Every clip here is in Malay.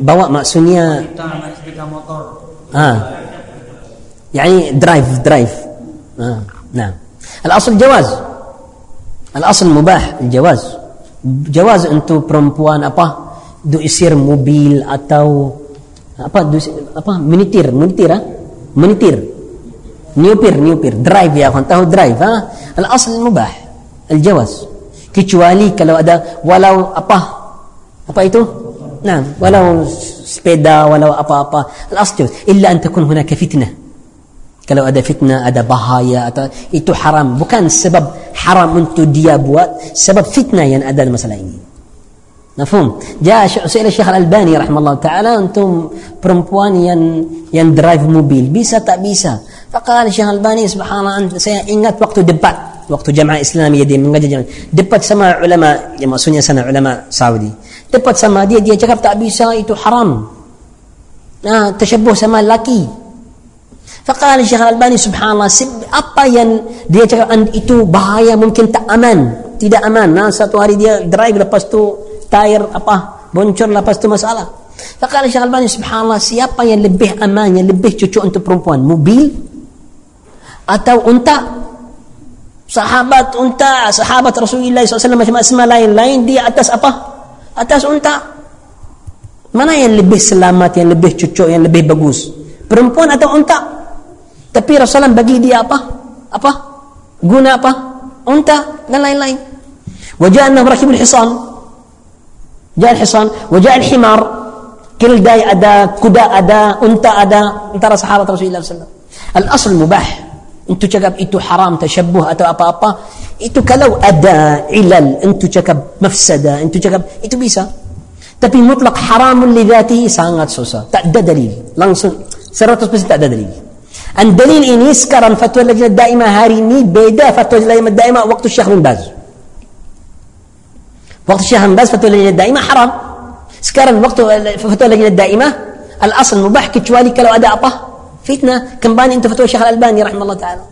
bawa maksudnya kita ha. Yani drive drive. Ha nah. Al asal jawaz. Al asal mubah al jawaz. Jawaz untuk perempuan apa? Du isir mobil atau apa du apa? Menitir menitir ha? menitir niupir niupir. Drive ya kan tahu drive ha? Al asal mubah al jawaz kecuali kalau ada walau apa? Apa itu? نعم ولو سبيدا ولو أبا أبا الأصل إلا أن تكون هناك فتنة. كلو أدا فتنة أدا بهايا أدا إتو حرام. بكان السبب حرام أنتو ديابوات سبب فتنة يعني أدا المسألة مفهوم؟ جاء سئل الشيخ الألباني رحمه الله تعالى أنتم برمبوان ين ين درايف موبيل بيسا تا فقال الشيخ الألباني سبحان الله أنت سيئنت وقت دبات. وقت جمع إسلامي يدي من جمع. دبات سما علماء يما سنة سنة علماء سعودي. Debat sama dia dia cakap tak bisa itu haram nah tersyabuh sama laki Faqala Syekh Al-Albani subhanallah apa yang dia cakap itu bahaya mungkin tak aman, tidak aman. Nah, satu hari dia drive lepas tu tayar apa boncor lepas tu masalah. Faqala Syekh Al-Albani subhanallah siapa yang lebih aman, yang lebih cocok untuk perempuan? Mobil atau unta? Sahabat unta, sahabat Rasulullah SAW macam asma lain-lain dia atas apa? Atas unta. Mana yang lebih selamat, yang lebih cocok, yang lebih bagus? Perempuan atau unta? Tapi Rasulullah bagi dia apa? Apa? Guna apa? Unta dan lain-lain. Wajah annahu rakibul hisan. Jalan hisan. Wajah al-himar. Keldai ada, kuda ada, unta ada. Antara sahabat Rasulullah SAW. Al-asl mubah. Untuk cakap itu haram, tasyabuh atau apa-apa. Itu kalau ada ilal. Untuk cakap mafsada. Untuk cakap, itu bisa. Tapi mutlak haramun li dhati sangat susah. Tak ada dalil. Langsung 100% tak ada dalil. Dan dalil ini sekarang fatwa lajnah daimah hari ini beda fatwa lajnah daimah waktu Syekh bin Baz. Waktu Syekh bin Baz fatwa lajnah daimah haram. Sekarang waktu fatwa lajnah daimah al-asl mubah kecuali kalau ada apa? Fitnah. Kembali untuk fatwa Syekh Al-Albani rahimahullah taala.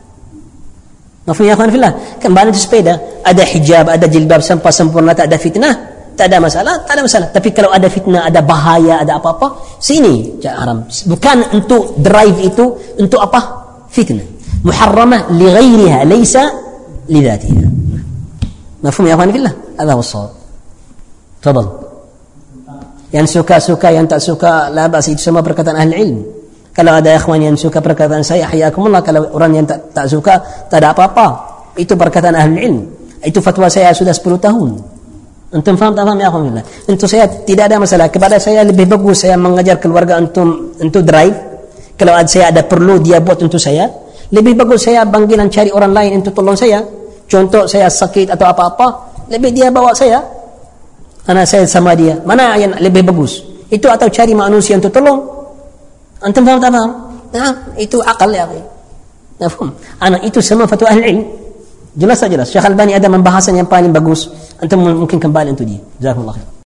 Mafhum ya akhwan fillah? Kembali untuk sepeda, ada hijab, ada jilbab sampai sempurna tak ada fitnah, tak ada masalah, tak ada masalah. Tapi kalau ada fitnah, ada bahaya, ada apa-apa, sini haram. Bukan untuk drive itu untuk apa? Fitnah. Muharramah li ghairiha, laysa li dhatiha. Mafhum ya akhwan fillah? Hadha huwa as-shawab. Tafadhal. Yang suka-suka, yang tak suka, la bas itu semua perkataan ahli ilmu. Kalau ada ikhwan yang suka perkataan saya, hayakumullah. Kalau orang yang tak, tak suka, tak ada apa-apa. Itu perkataan ahli ilmu. Itu fatwa saya sudah 10 tahun. Antum faham tak faham ya Alhamdulillah. Untuk saya tidak ada masalah. Kepada saya lebih bagus saya mengajar keluarga untuk untuk drive. Kalau ada saya ada perlu dia buat untuk saya. Lebih bagus saya panggilan cari orang lain untuk tolong saya. Contoh saya sakit atau apa-apa. Lebih dia bawa saya. Karena saya sama dia. Mana yang lebih bagus? Itu atau cari manusia untuk tolong. أنتم فاهم تفهم نعم إتو عقل يا أخي مفهوم. أنا إتو سما فتو أهل العلم. جلس جلس. شيخ الباني أدم من بحسن يم بالين بقوس ممكن كم أنتم تدي جزاكم الله خير